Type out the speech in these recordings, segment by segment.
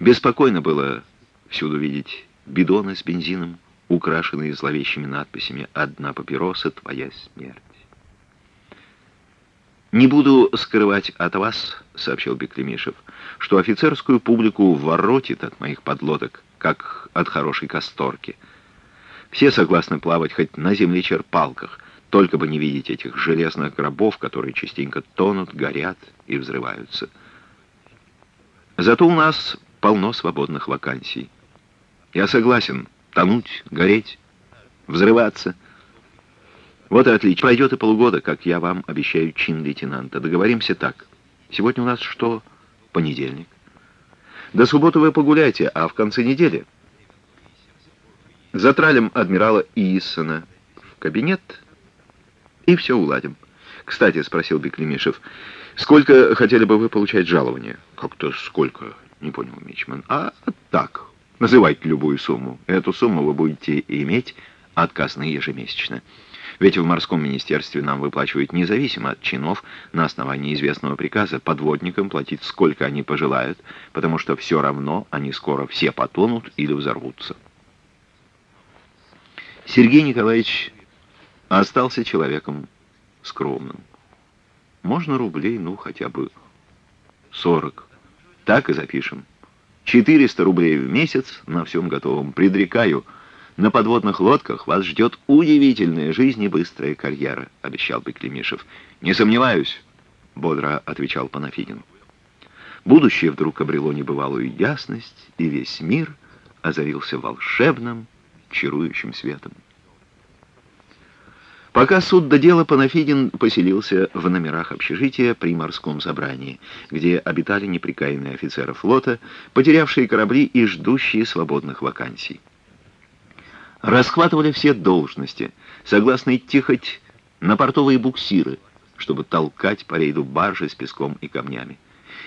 Беспокойно было всюду видеть бидоны с бензином, украшенные зловещими надписями «Одна папироса, твоя смерть». «Не буду скрывать от вас», — сообщил Беклемишев, «что офицерскую публику воротит от моих подлодок, как от хорошей касторки. Все согласны плавать хоть на земле черпалках, только бы не видеть этих железных гробов, которые частенько тонут, горят и взрываются. Зато у нас полно свободных вакансий. Я согласен тонуть, гореть, взрываться — вот и отлично. Пройдет и полгода, как я вам обещаю чин лейтенанта. Договоримся так. Сегодня у нас что? Понедельник. До субботы вы погуляйте, а в конце недели затралим адмирала Иисона в кабинет и все уладим. Кстати, спросил Беклемишев, сколько хотели бы вы получать жалования? Как-то сколько? Не понял Мичман. А так, называйте любую сумму. Эту сумму вы будете иметь отказно ежемесячно. Ведь в морском министерстве нам выплачивают независимо от чинов на основании известного приказа подводникам платить сколько они пожелают, потому что все равно они скоро все потонут или взорвутся. Сергей Николаевич остался человеком скромным. Можно рублей, ну, хотя бы 40. Так и запишем. 400 рублей в месяц на всем готовом. Предрекаю – на подводных лодках вас ждет удивительная жизнь и быстрая карьера», — обещал Беклемишев. «Не сомневаюсь», — бодро отвечал Панафидин. Будущее вдруг обрело небывалую ясность, и весь мир озарился волшебным, чарующим светом. Пока суд до дела, Панафидин поселился в номерах общежития при морском собрании, где обитали неприкаянные офицеры флота, потерявшие корабли и ждущие свободных вакансий. Расхватывали все должности, согласно идти хоть на портовые буксиры, чтобы толкать по рейду баржи с песком и камнями.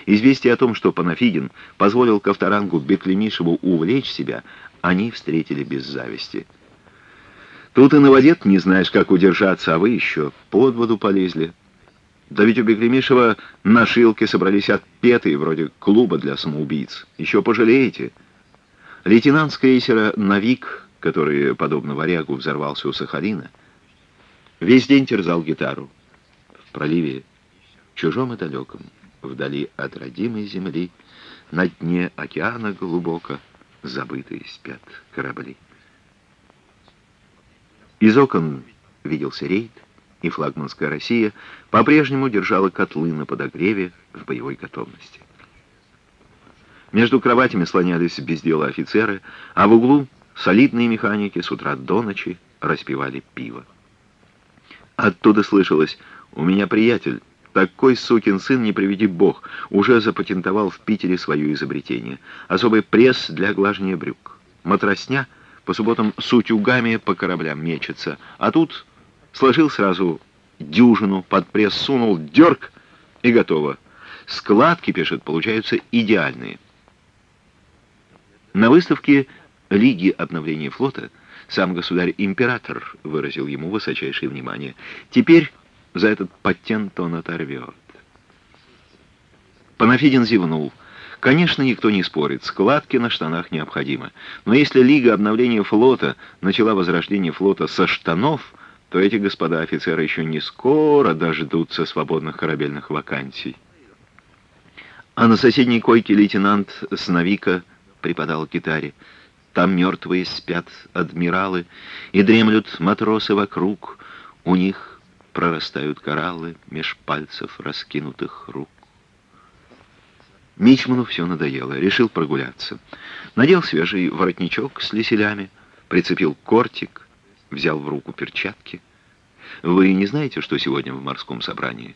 Известие о том, что Панафидин позволил Ковторангу Беклемишеву увлечь себя, они встретили без зависти. Тут и новодет не знаешь, как удержаться, а вы еще под воду полезли. Да ведь у Беклемишева на шилке собрались отпетые, вроде клуба для самоубийц. Еще пожалеете. Лейтенант с крейсера «Навик» который, подобно варягу, взорвался у Сахалина, весь день терзал гитару. В проливе, чужом и далеком, вдали от родимой земли, на дне океана глубоко забытые спят корабли. Из окон виделся рейд, и флагманская Россия по-прежнему держала котлы на подогреве в боевой готовности. Между кроватями слонялись без дела офицеры, а в углу Солидные механики с утра до ночи распивали пиво. Оттуда слышалось «У меня приятель, такой сукин сын, не приведи бог, уже запатентовал в Питере свое изобретение. Особый пресс для глажения брюк. Матросня по субботам с утюгами по кораблям мечется. А тут сложил сразу дюжину, под пресс сунул, дерг и готово. Складки, пишет, получаются идеальные. На выставке Лиги обновления флота сам государь-император выразил ему высочайшее внимание. Теперь за этот патент он оторвет. Панафидин зевнул. Конечно, никто не спорит, складки на штанах необходимы. Но если Лига обновления флота начала возрождение флота со штанов, то эти господа офицеры еще не скоро дождутся свободных корабельных вакансий. А на соседней койке лейтенант Сновика припадал к гитаре. Там мертвые спят адмиралы, и дремлют матросы вокруг. У них прорастают кораллы меж пальцев раскинутых рук. Мичману все надоело, решил прогуляться. Надел свежий воротничок с леселями, прицепил кортик, взял в руку перчатки. «Вы не знаете, что сегодня в морском собрании?»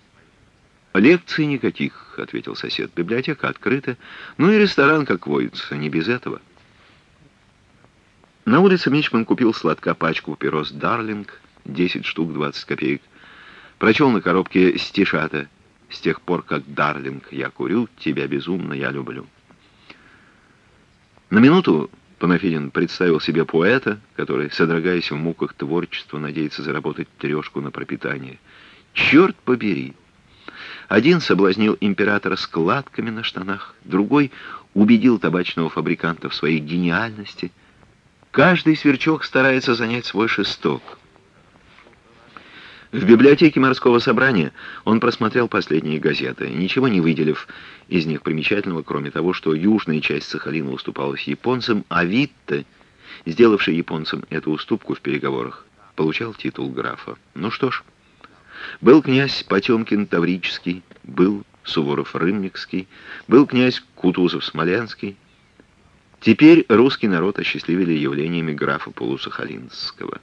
«Лекций никаких», — ответил сосед. «Библиотека открыта. Ну и ресторан, как водится, не без этого». На улице Мичман купил сладка пачку пирос «Дарлинг», 10 штук 20 копеек. Прочел на коробке стишата «С тех пор, как Дарлинг я курю, тебя безумно я люблю». На минуту Панафидин представил себе поэта, который, содрогаясь в муках творчества, надеется заработать трешку на пропитание. Черт побери! Один соблазнил императора складками на штанах, другой убедил табачного фабриканта в своей гениальности. Каждый сверчок старается занять свой шесток. В библиотеке морского собрания он просмотрел последние газеты, ничего не выделив из них примечательного, кроме того, что южная часть Сахалина уступалась японцам, а Витте, сделавший японцам эту уступку в переговорах, получал титул графа. Ну что ж, был князь Потемкин Таврический, был Суворов Рымникский, был князь Кутузов Смоленский. Теперь русский народ осчастливили явлениями графа Полусахалинского.